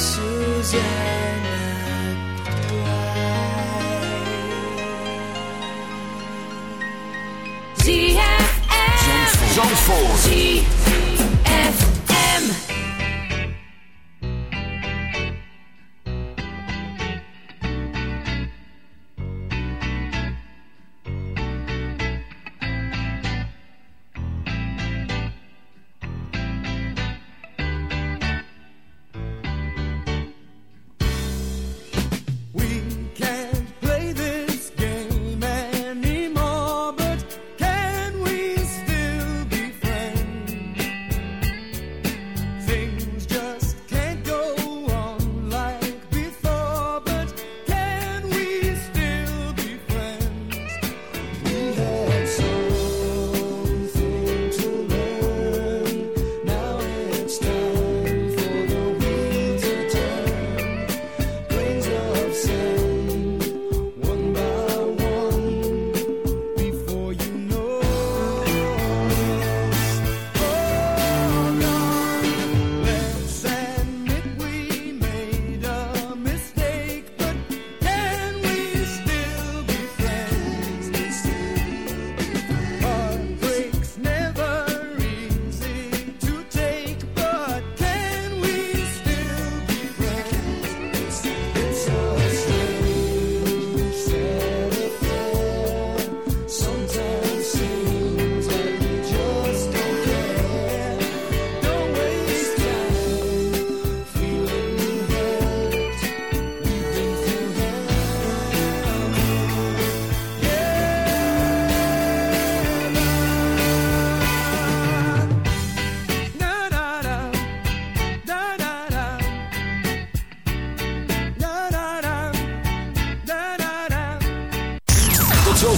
Suzanne.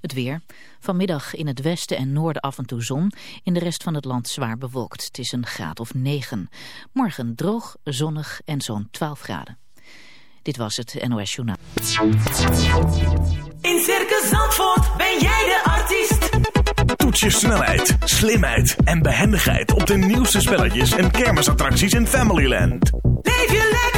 Het weer. Vanmiddag in het westen en noorden af en toe zon. In de rest van het land zwaar bewolkt. Het is een graad of 9. Morgen droog, zonnig en zo'n 12 graden. Dit was het NOS Journaal. In Circus Zandvoort ben jij de artiest. Toets je snelheid, slimheid en behendigheid op de nieuwste spelletjes en kermisattracties in Familyland. Leef je lekker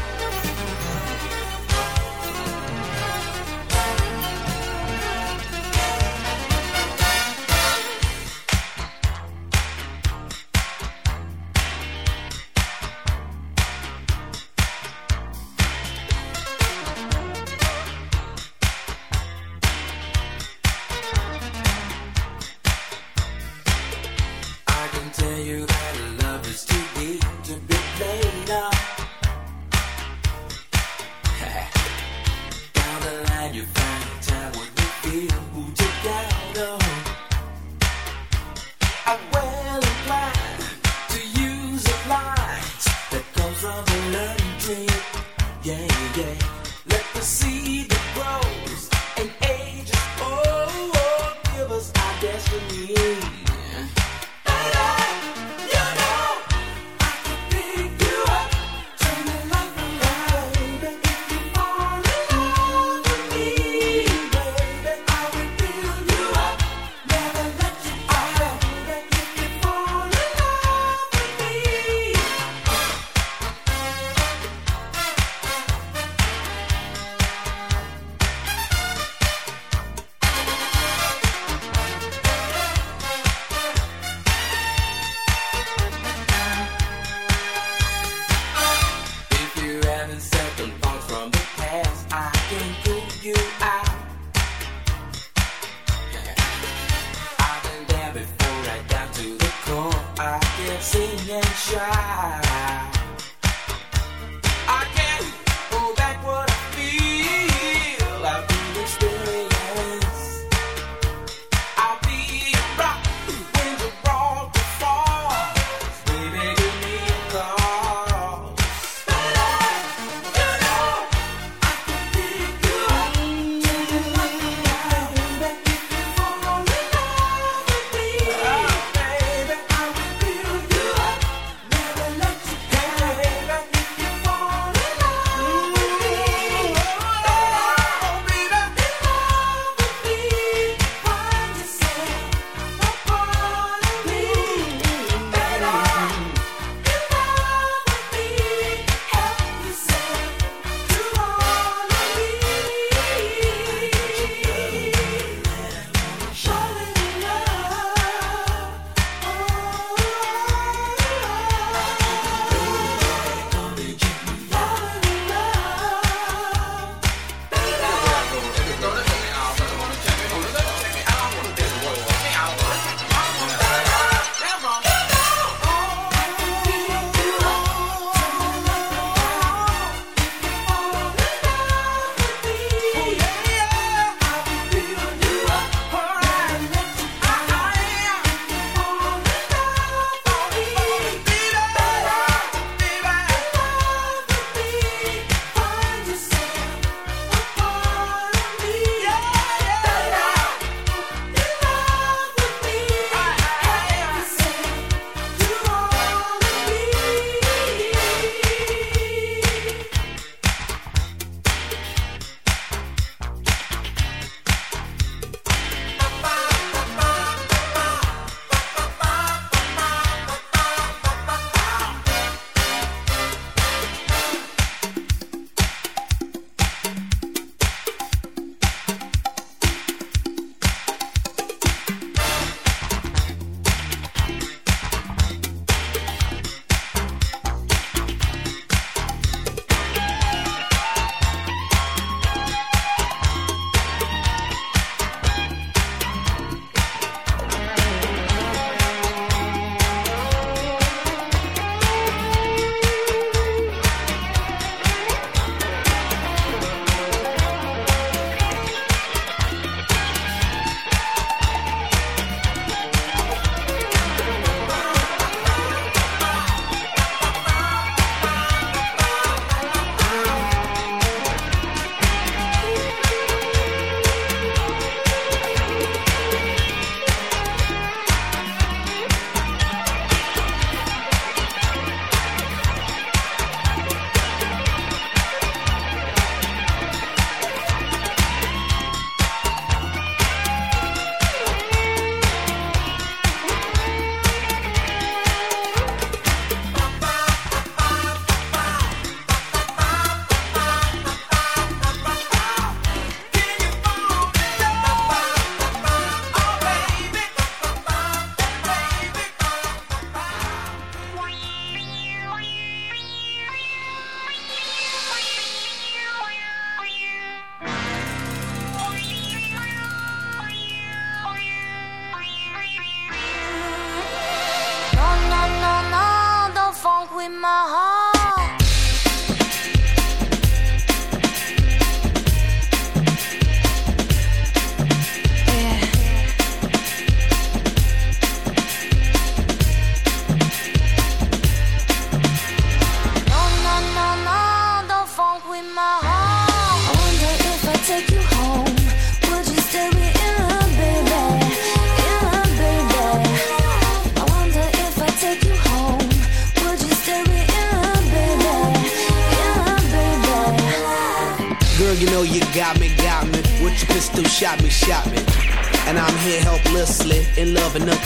you.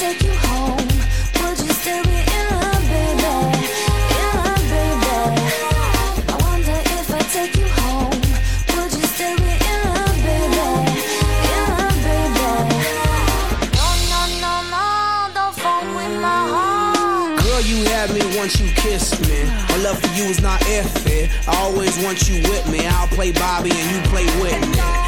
if you with me me. Is not iffy. I always want you with me. I'll play Bobby and you play Whitney.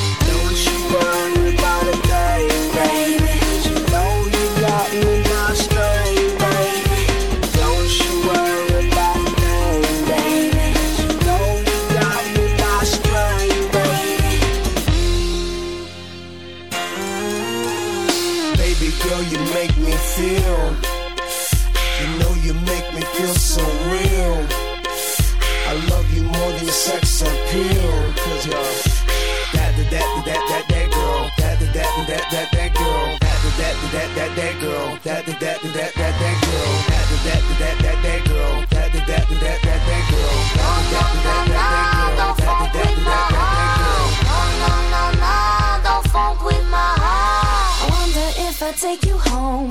Don't you worry a thing, baby. Know you got me my baby. Don't you worry about thing, baby. Know you got me my baby. Baby girl, you make me feel. You know you make me feel so real. I love you more than sex appeal. Cause you're that, that, that, that, that, that girl. That, that, that, that, that, that girl. That, that, that, that, that girl. That, that, that, that, that, that girl. That, that, that, that, that girl. That, that, that, that, that, that girl. That, that, that, that, that girl. That, that, that, that, that girl. No, no, no, no, don't fuck with my heart. I wonder if I take you home,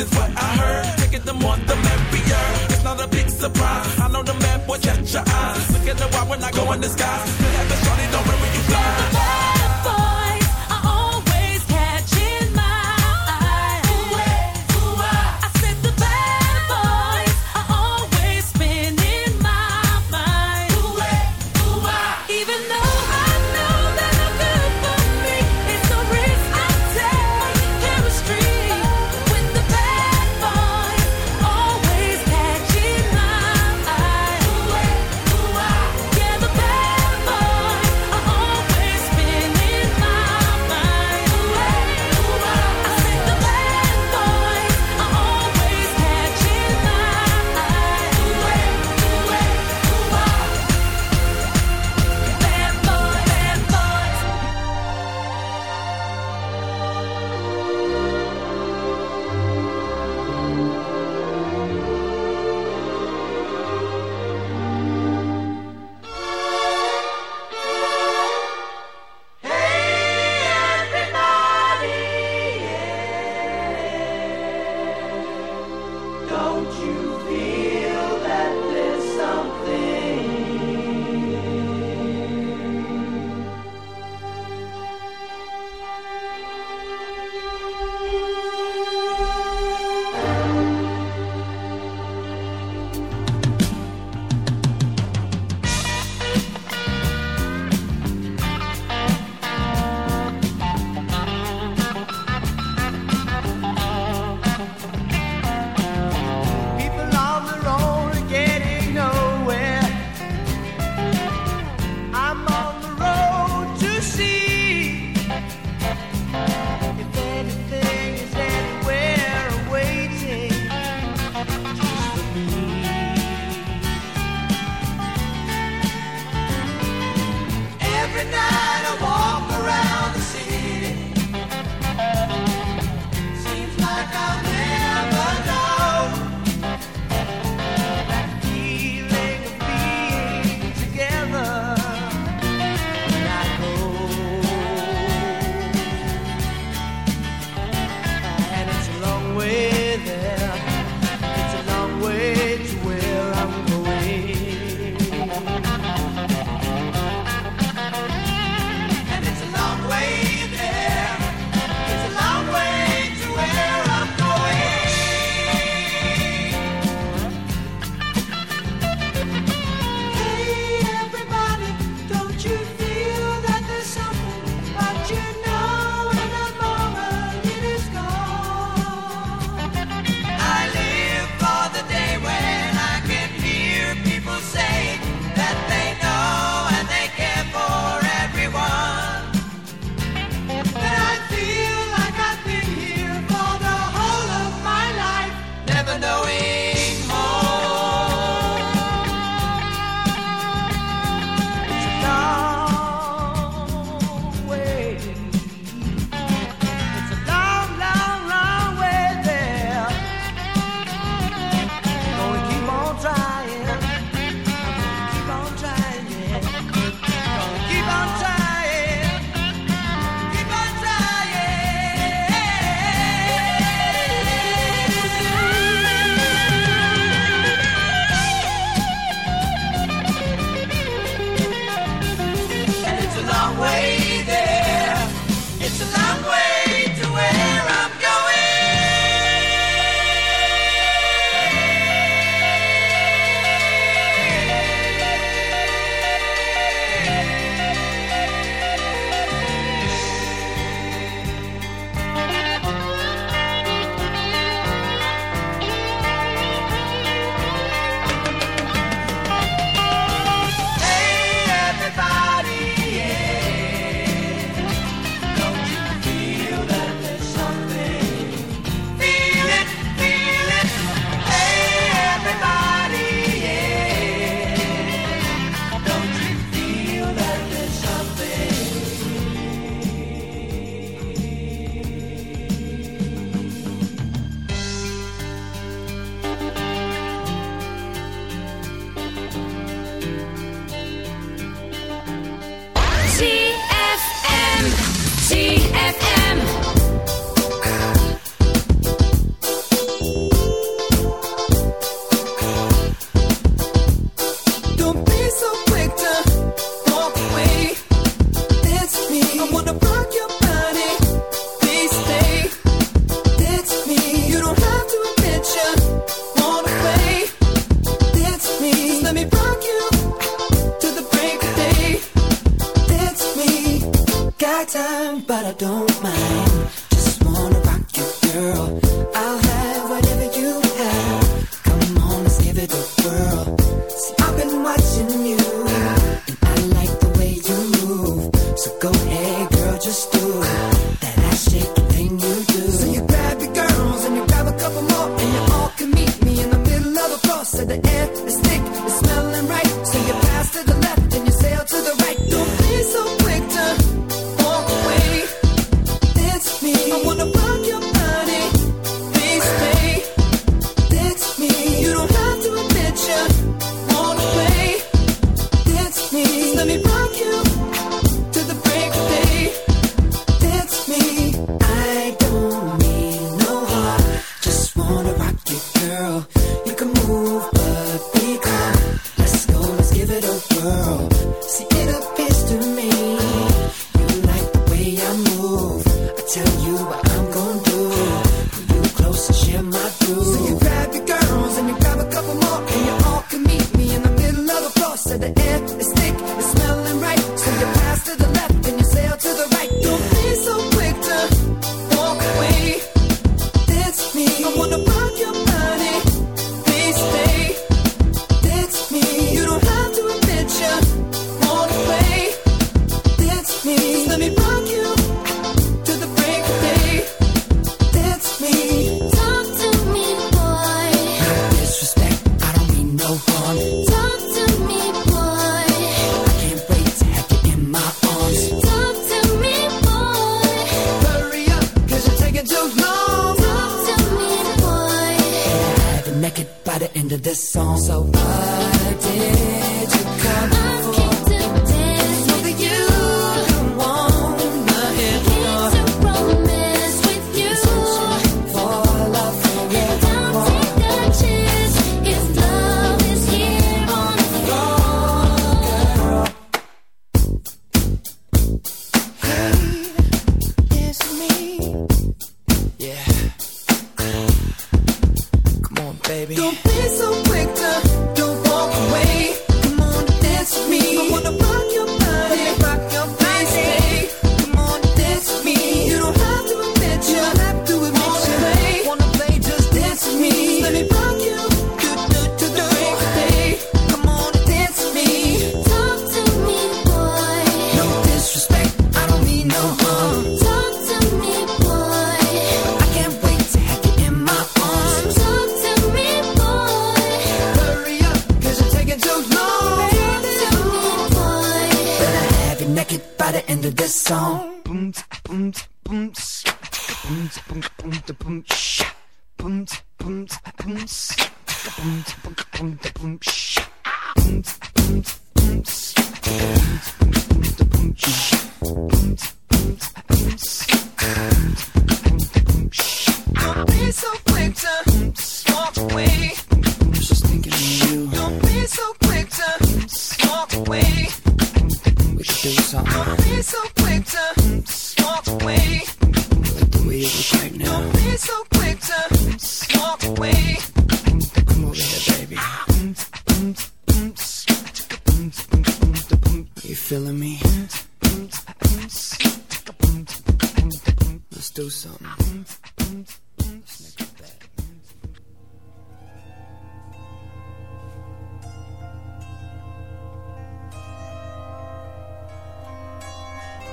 A what I heard. Take it the more, the merrier. It's not a big surprise. I know the man boy catch your eyes. Look at the why when I go in disguise. Could have been shorty,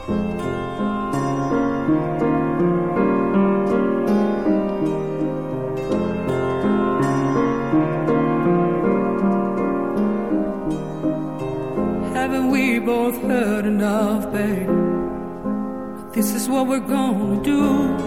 Haven't we both heard enough, baby? This is what we're gonna do.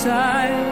side.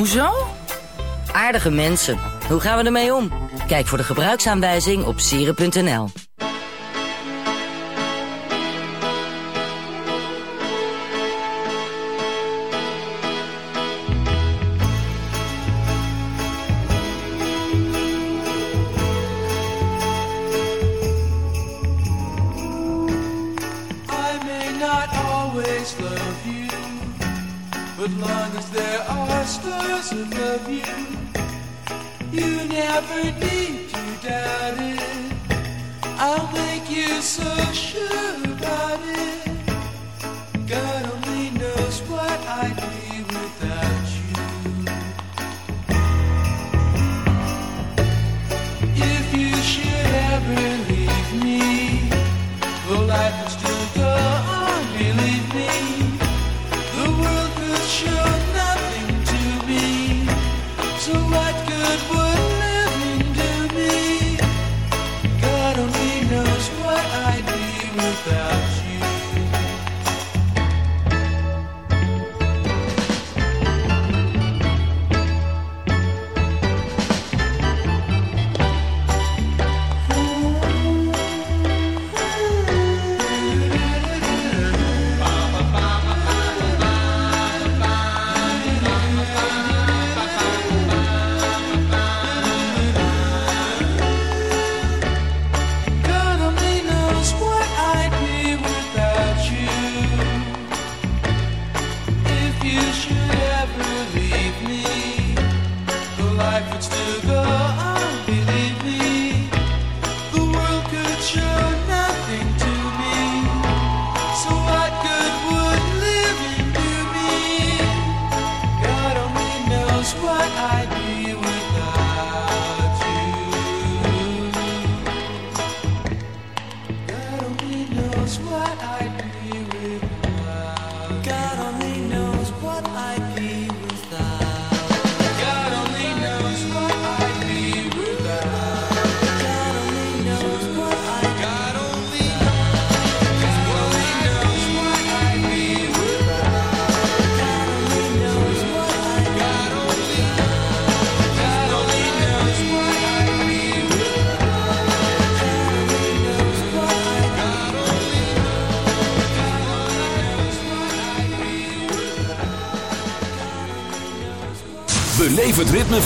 Hoezo? Aardige mensen. Hoe gaan we ermee om? Kijk voor de gebruiksaanwijzing op sieren.nl.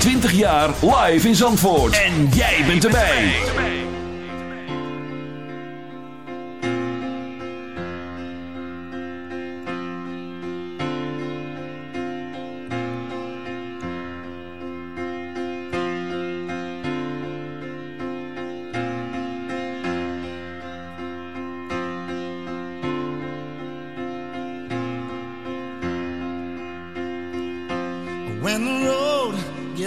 20 jaar live in Zandvoort. En jij bent erbij. When the road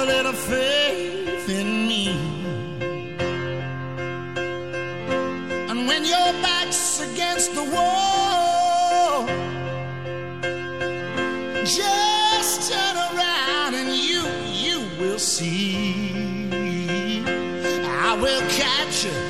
a little faith in me. And when your back's against the wall, just turn around and you, you will see. I will catch you.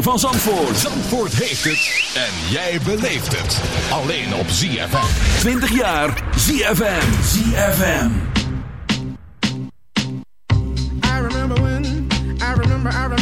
van Zandvoort. Zandvoort heeft het. En jij beleeft het. Alleen op ZFM. 20 jaar ZFM. ZFM. I remember when, I remember, I.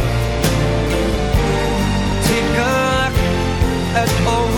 At all